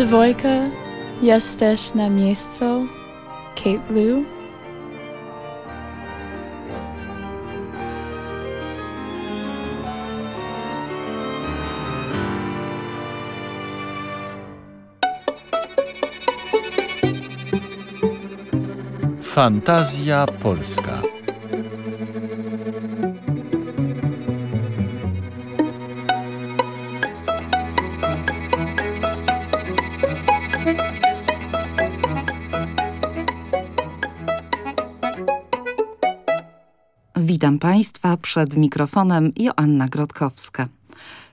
Dwójka, jesteś na miejscu, Kate Lou. Fantazja Polska. Przed mikrofonem Joanna Grodkowska.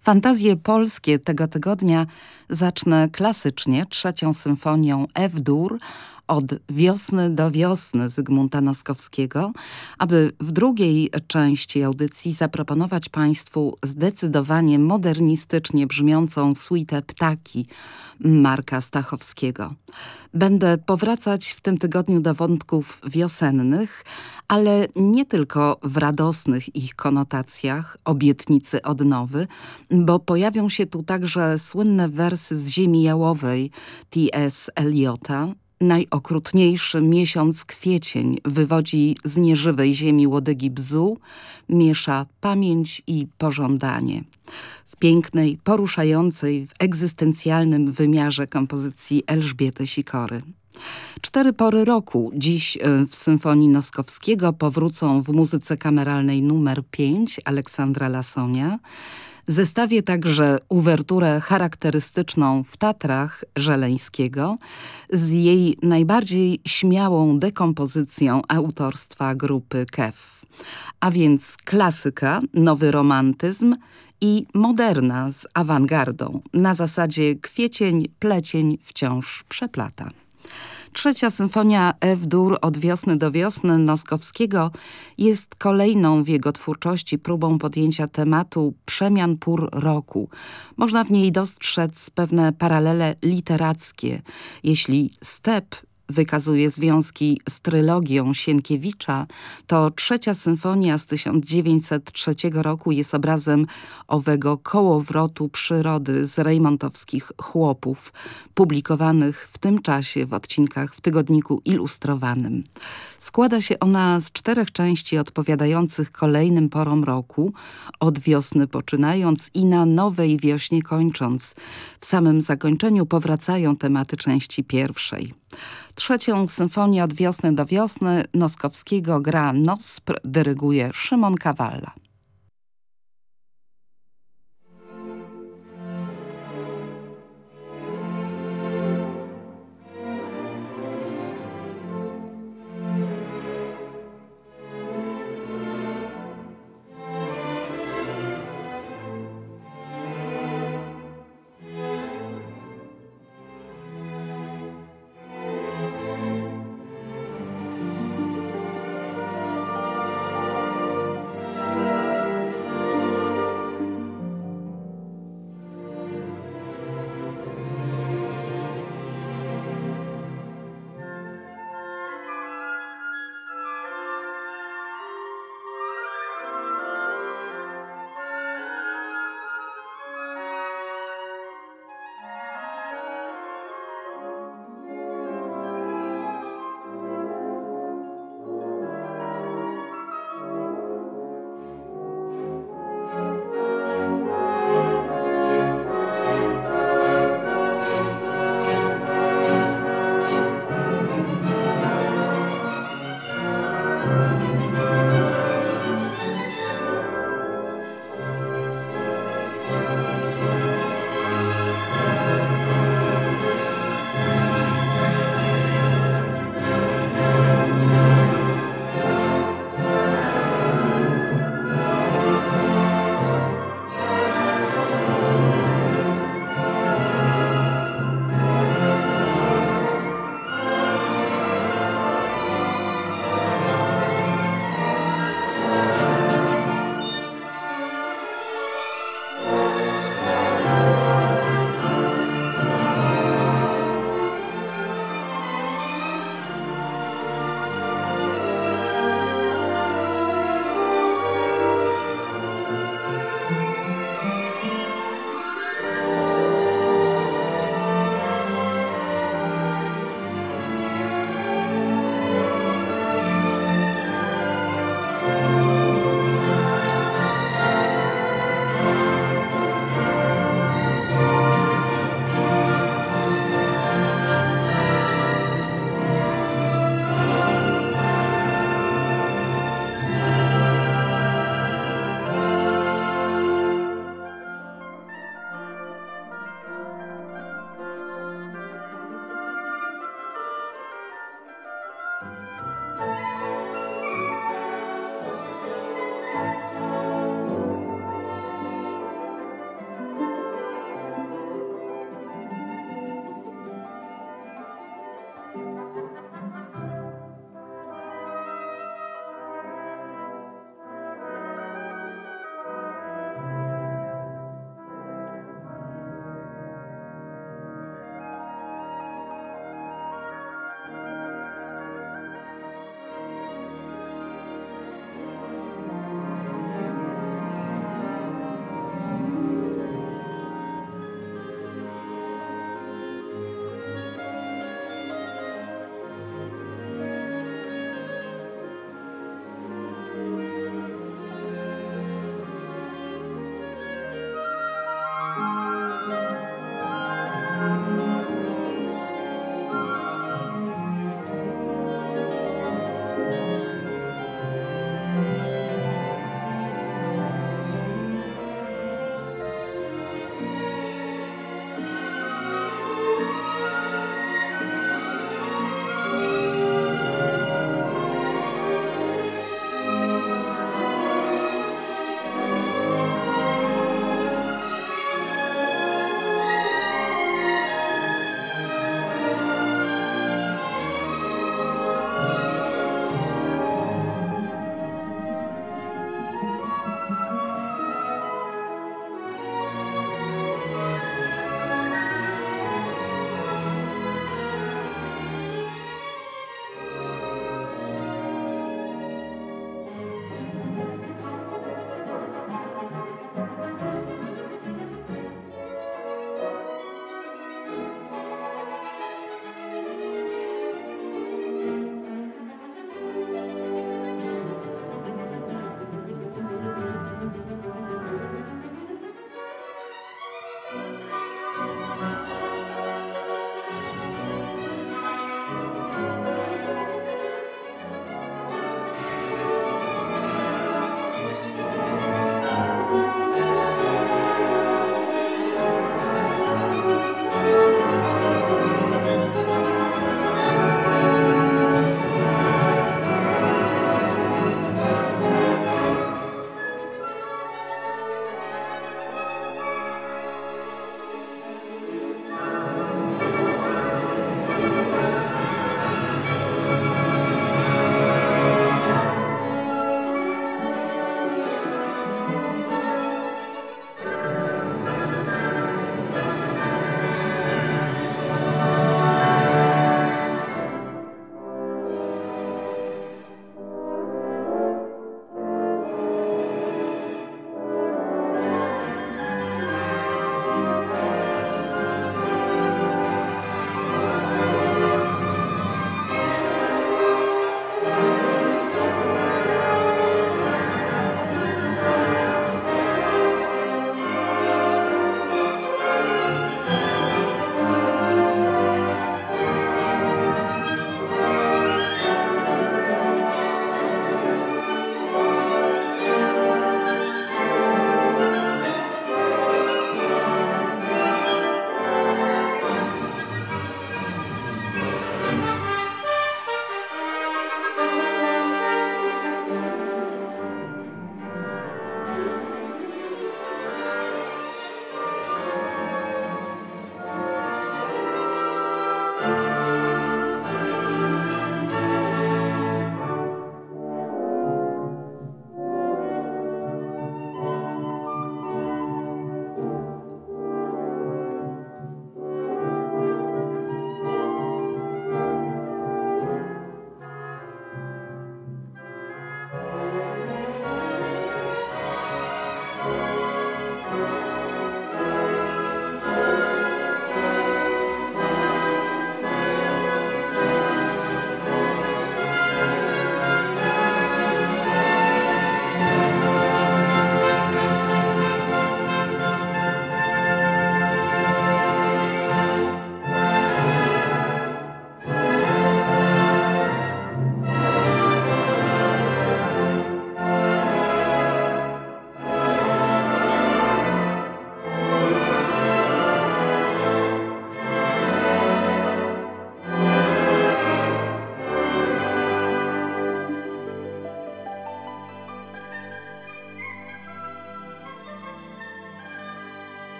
Fantazje polskie tego tygodnia zacznę klasycznie trzecią symfonią F-dur od wiosny do wiosny Zygmunta Noskowskiego, aby w drugiej części audycji zaproponować Państwu zdecydowanie modernistycznie brzmiącą suitę Ptaki Marka Stachowskiego. Będę powracać w tym tygodniu do wątków wiosennych, ale nie tylko w radosnych ich konotacjach, obietnicy odnowy, bo pojawią się tu także słynne wersy z Ziemi Jałowej T.S. Eliota, Najokrutniejszy miesiąc kwiecień wywodzi z nieżywej ziemi łodygi bzu, miesza pamięć i pożądanie. W pięknej, poruszającej, w egzystencjalnym wymiarze kompozycji Elżbiety Sikory. Cztery pory roku dziś e, w Symfonii Noskowskiego powrócą w muzyce kameralnej numer 5 Aleksandra Lasonia, Zestawię także uwerturę charakterystyczną w Tatrach Żeleńskiego z jej najbardziej śmiałą dekompozycją autorstwa grupy KEF. A więc klasyka, nowy romantyzm i moderna z awangardą na zasadzie kwiecień, plecień wciąż przeplata. Trzecia symfonia F-dur od wiosny do wiosny Noskowskiego jest kolejną w jego twórczości próbą podjęcia tematu przemian pór roku. Można w niej dostrzec pewne paralele literackie. Jeśli step wykazuje związki z trylogią Sienkiewicza, to trzecia symfonia z 1903 roku jest obrazem owego kołowrotu przyrody z rejmontowskich chłopów, publikowanych w tym czasie w odcinkach w tygodniku ilustrowanym. Składa się ona z czterech części odpowiadających kolejnym porom roku, od wiosny poczynając i na nowej wiośnie kończąc. W samym zakończeniu powracają tematy części pierwszej. Trzecią symfonię od wiosny do wiosny Noskowskiego gra Nospr, dyryguje Szymon Kawalla.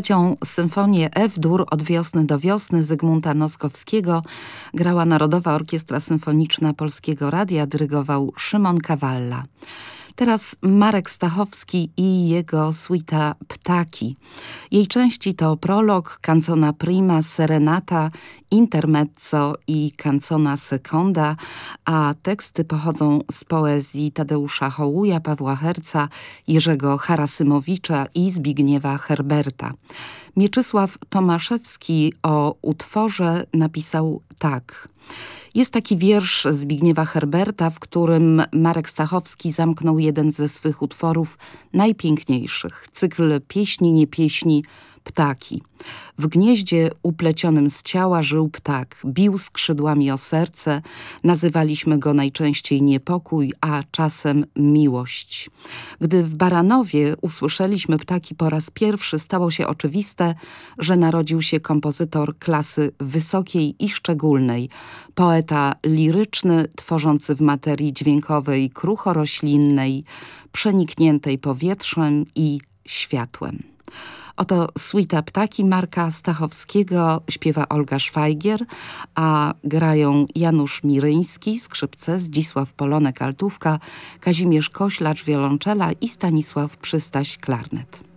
Trzecią symfonię F-dur od wiosny do wiosny Zygmunta Noskowskiego grała Narodowa Orkiestra Symfoniczna Polskiego Radia, dyrygował Szymon Kawalla. Teraz Marek Stachowski i jego suita Ptaki. Jej części to prolog, canzona prima, serenata, intermezzo i canzona seconda, a teksty pochodzą z poezji Tadeusza Hołuja, Pawła Herca, Jerzego Harasymowicza i Zbigniewa Herberta. Mieczysław Tomaszewski o utworze napisał tak – jest taki wiersz Zbigniewa Herberta, w którym Marek Stachowski zamknął jeden ze swych utworów najpiękniejszych. Cykl Pieśni, nie pieśni, ptaki. W gnieździe uplecionym z ciała żył ptak, bił skrzydłami o serce, nazywaliśmy go najczęściej niepokój, a czasem miłość. Gdy w Baranowie usłyszeliśmy ptaki po raz pierwszy, stało się oczywiste, że narodził się kompozytor klasy wysokiej i szczególnej, poeta liryczny, tworzący w materii dźwiękowej kruchoroślinnej, przenikniętej powietrzem i światłem. Oto suita Ptaki Marka Stachowskiego śpiewa Olga Szwajgier, a grają Janusz Miryński, skrzypce, Zdzisław Polonek, altówka, Kazimierz Koślacz, wiolonczela i Stanisław Przystaś, klarnet.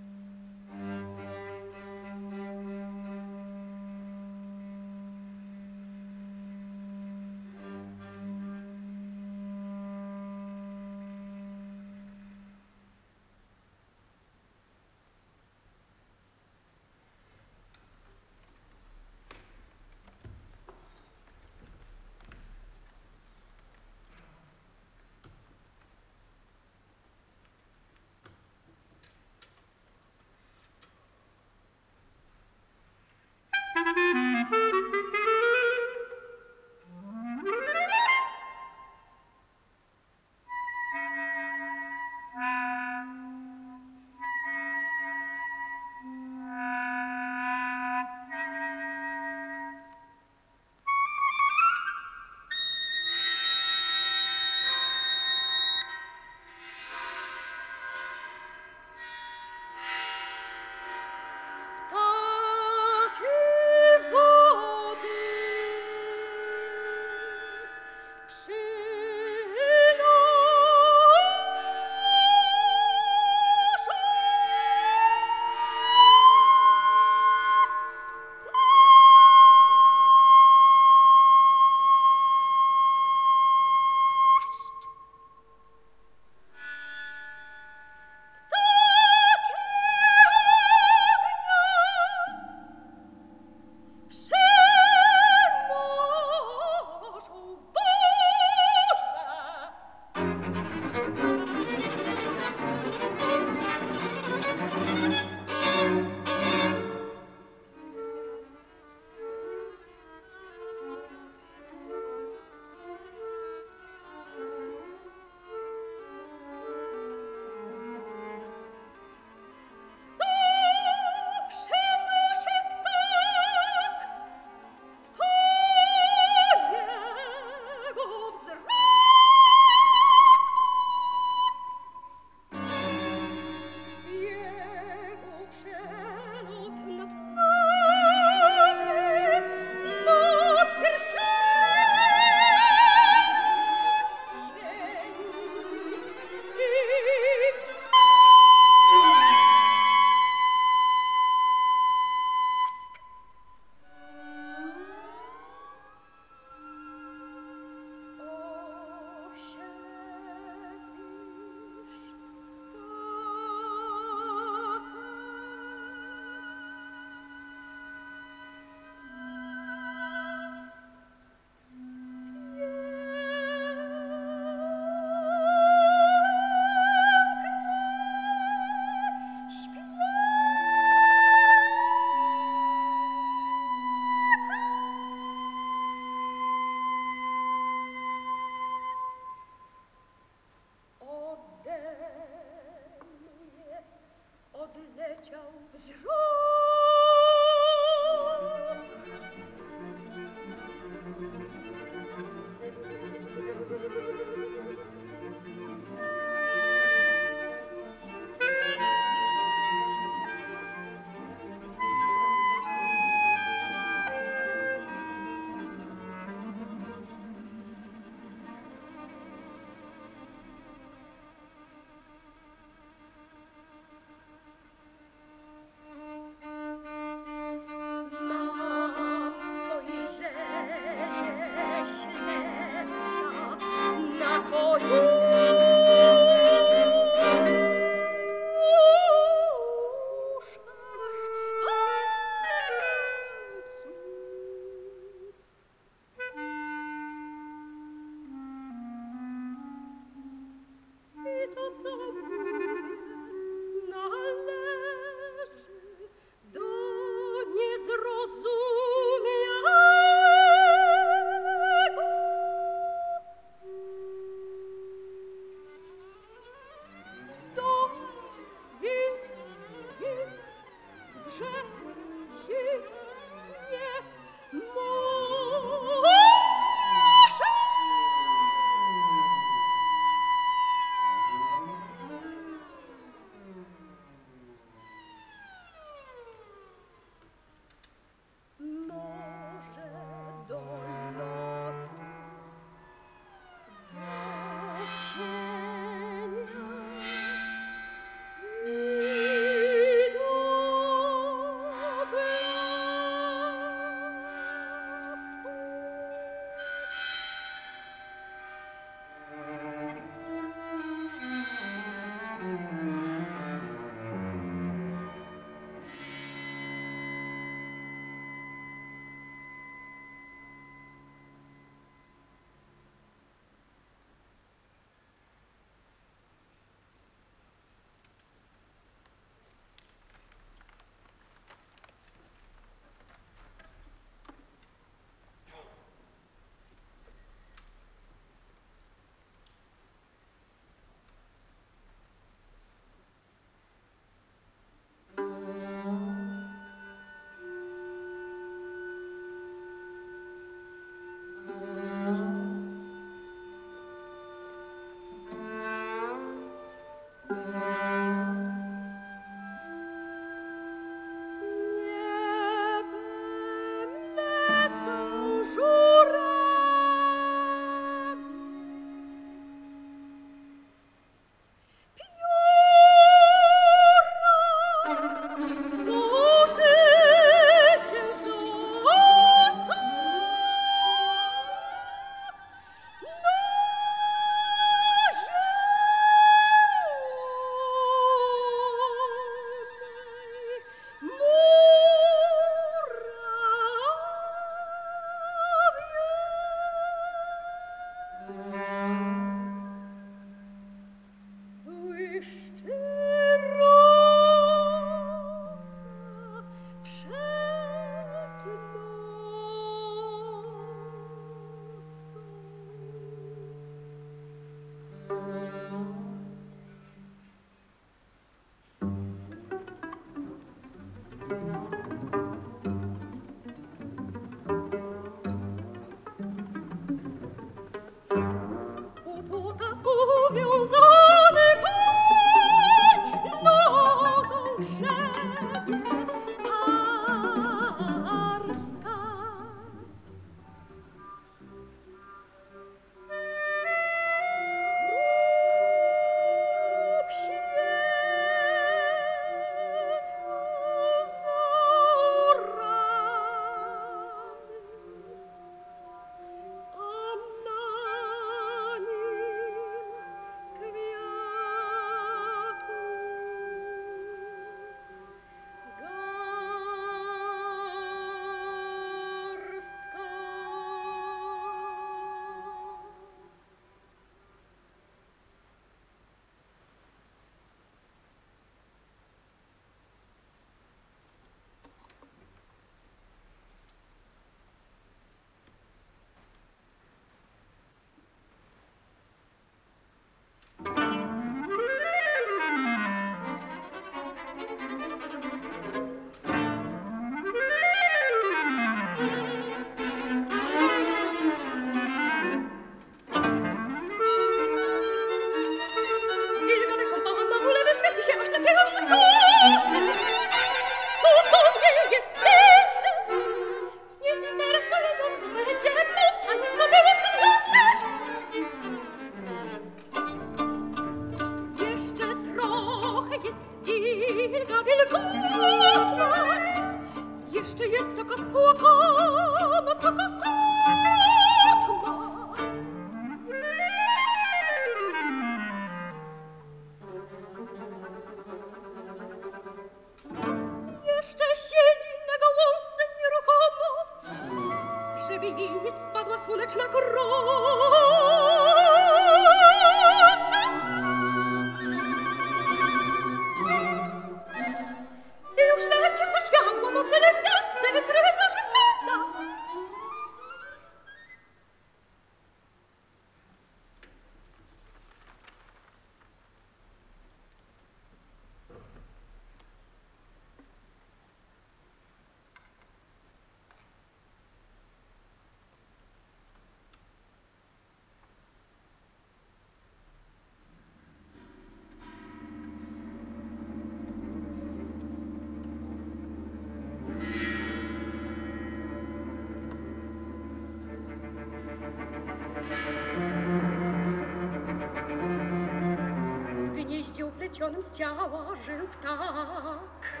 Z ciała żył ptak.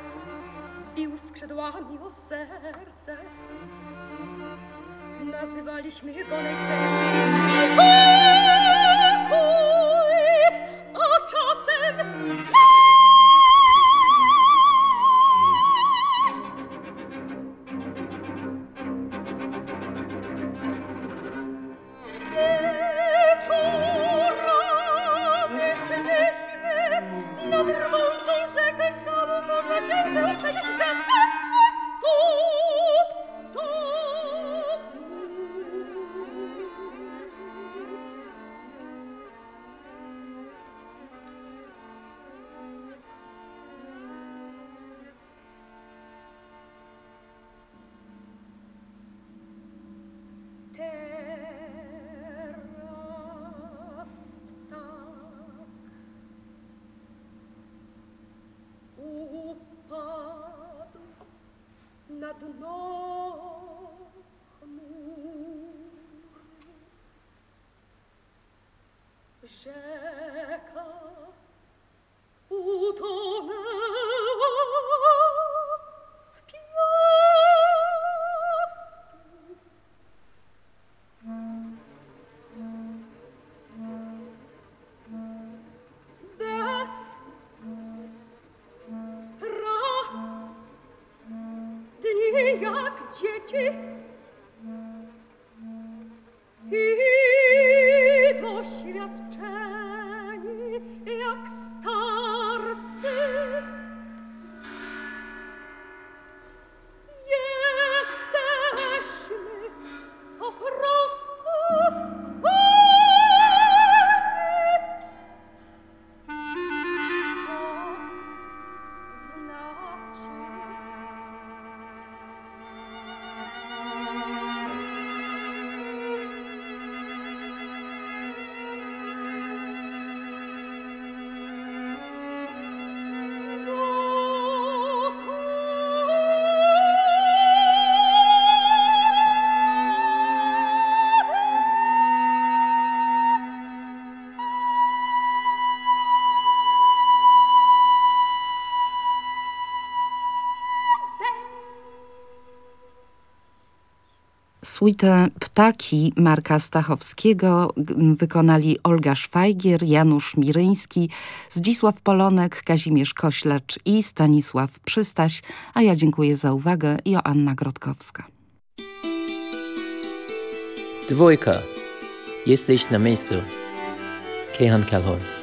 Bił skrzydłami o serce. Nazywaliśmy go najczęściej i doświadczeni jak Suite Ptaki Marka Stachowskiego wykonali Olga Szwajgier, Janusz Miryński, Zdzisław Polonek, Kazimierz Koślacz i Stanisław Przystaś, a ja dziękuję za uwagę, Joanna Grotkowska. Dwójka. Jesteś na miejscu. Kehan Kalhor.